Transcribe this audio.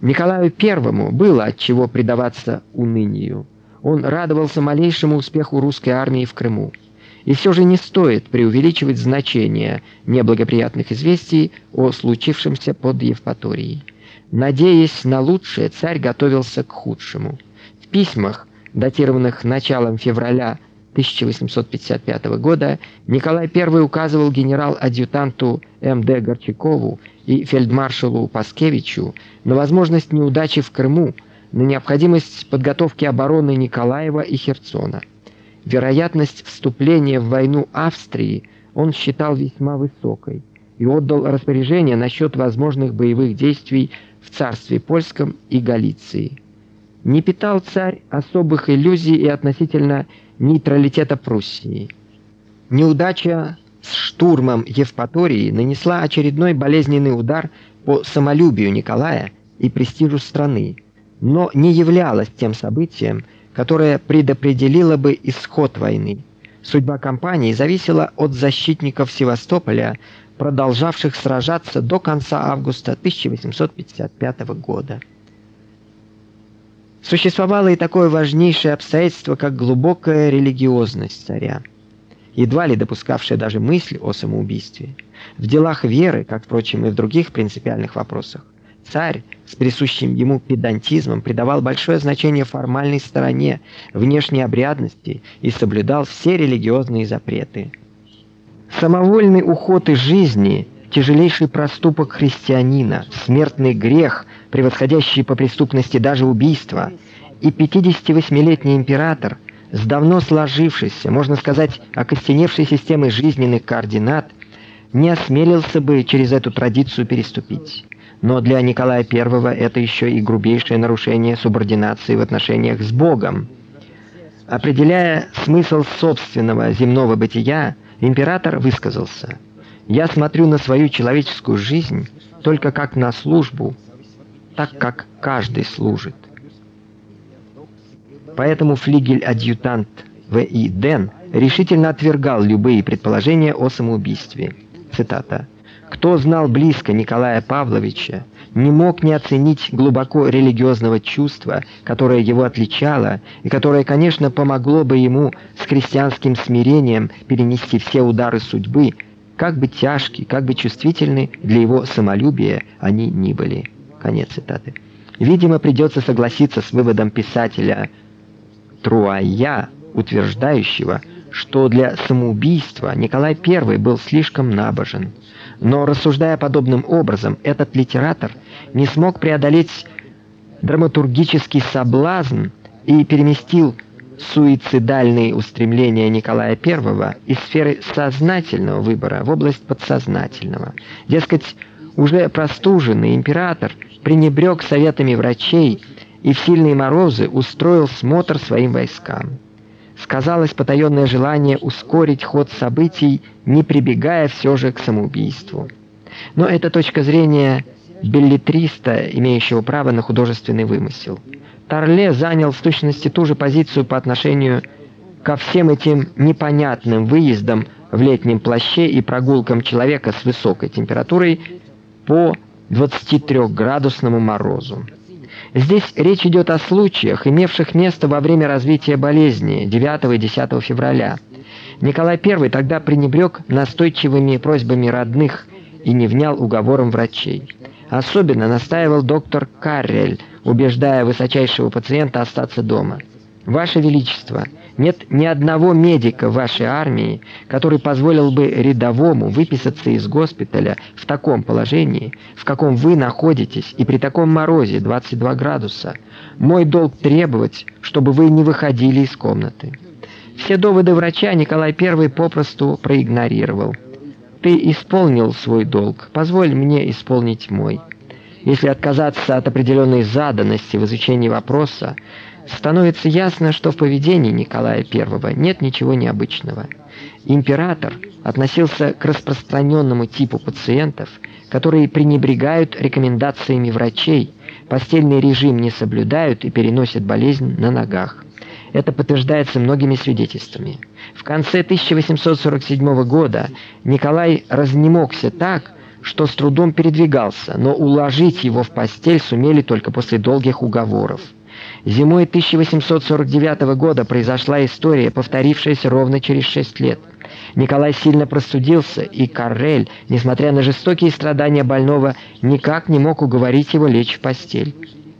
Николаю I было от чего предаваться унынию. Он радовался малейшему успеху русской армии в Крыму. И все же не стоит преувеличивать значение неблагоприятных известий о случившемся под Евпаторией. Надеясь на лучшее, царь готовился к худшему. В письмах, датированных началом февраля 1855 года, Николай I указывал генерал-адъютанту МД Горчакову и фельдмаршалу Паскевичу на возможность неудачи в Крыму, на необходимость подготовки обороны Николаева и Херсона. Вероятность вступления в войну Австрии он считал весьма высокой и отдал распоряжение насчет возможных боевых действий в царстве польском и Галиции. Не питал царь особых иллюзий и относительно нейтралитета Пруссии. Неудача с штурмом Евпатории нанесла очередной болезненный удар по самолюбию Николая и престижу страны, но не являлась тем событием, которое предопределило бы исход войны. Судьба кампании зависела от защитников Севастополя, продолжавших сражаться до конца августа 1855 года. Существовало и такое важнейшее обстоятельство, как глубокая религиозность царя едва ли допускавшая даже мысль о самоубийстве. В делах веры, как впрочем и в других принципиальных вопросах, царь с присущим ему педантизмом придавал большое значение формальной стороне, внешней обрядности и соблюдал все религиозные запреты. Самовольный уход из жизни тяжелейший проступок христианина, смертный грех, превосходящий по преступности даже убийство, и 58-летний император с давно сложившейся, можно сказать, окостеневшей системой жизненных координат, не осмелился бы через эту традицию переступить. Но для Николая I это еще и грубейшее нарушение субординации в отношениях с Богом. Определяя смысл собственного земного бытия, император высказался: "Я смотрю на свою человеческую жизнь только как на службу, так как каждый служит. Поэтому флигель-адъютант В.И. Ден решительно отвергал любые предположения о самоубийстве. Цитата: "Кто знал близко Николая Павловича, не мог не оценить глубоко религиозного чувства, которое его отличало и которое, конечно, помогло бы ему с христианским смирением перенести все удары судьбы, как бы тяжкие, как бы чувствительны для его самолюбия они ни были". Конец цитаты. Видимо, придется согласиться с выводом писателя Труая, утверждающего, что для самоубийства Николай I был слишком набожен. Но рассуждая подобным образом, этот литератор не смог преодолеть драматургический соблазн и переместил суицидальные устремления Николая I из сферы сознательного выбора в область подсознательного. Дескать, уже простуженный император пренебрег советами врачей и в сильные морозы устроил смотр своим войскам. Сказалось потаённое желание ускорить ход событий, не прибегая все же к самоубийству. Но это точка зрения беллетриста, имеющего право на художественный вымысел. Тарле занял в сущности ту же позицию по отношению ко всем этим непонятным выездам в летнем плаще и прогулкам человека с высокой температурой по 23-градусному морозу. Здесь речь идет о случаях, имевших место во время развития болезни 9 и 10 февраля. Николай I тогда пренебрег настойчивыми просьбами родных и не внял уговорам врачей. Особенно настаивал доктор Каррель, убеждая высочайшего пациента остаться дома. Ваше величество, нет ни одного медика в вашей армии, который позволил бы рядовому выписаться из госпиталя в таком положении, в каком вы находитесь, и при таком морозе 22 градуса. Мой долг требовать, чтобы вы не выходили из комнаты. Все доводы врача Николай I попросту проигнорировал. Ты исполнил свой долг, позволь мне исполнить мой. Если отказаться от определенной заданности в изучении вопроса, становится ясно, что в поведении Николая I нет ничего необычного. Император относился к распространенному типу пациентов, которые пренебрегают рекомендациями врачей, постельный режим не соблюдают и переносят болезнь на ногах. Это подтверждается многими свидетельствами. В конце 1847 года Николай разнемогся так, что с трудом передвигался, но уложить его в постель сумели только после долгих уговоров. Зимой 1849 года произошла история, повторившаяся ровно через шесть лет. Николай сильно простудился, и Каррель, несмотря на жестокие страдания больного, никак не мог уговорить его лечь в постель.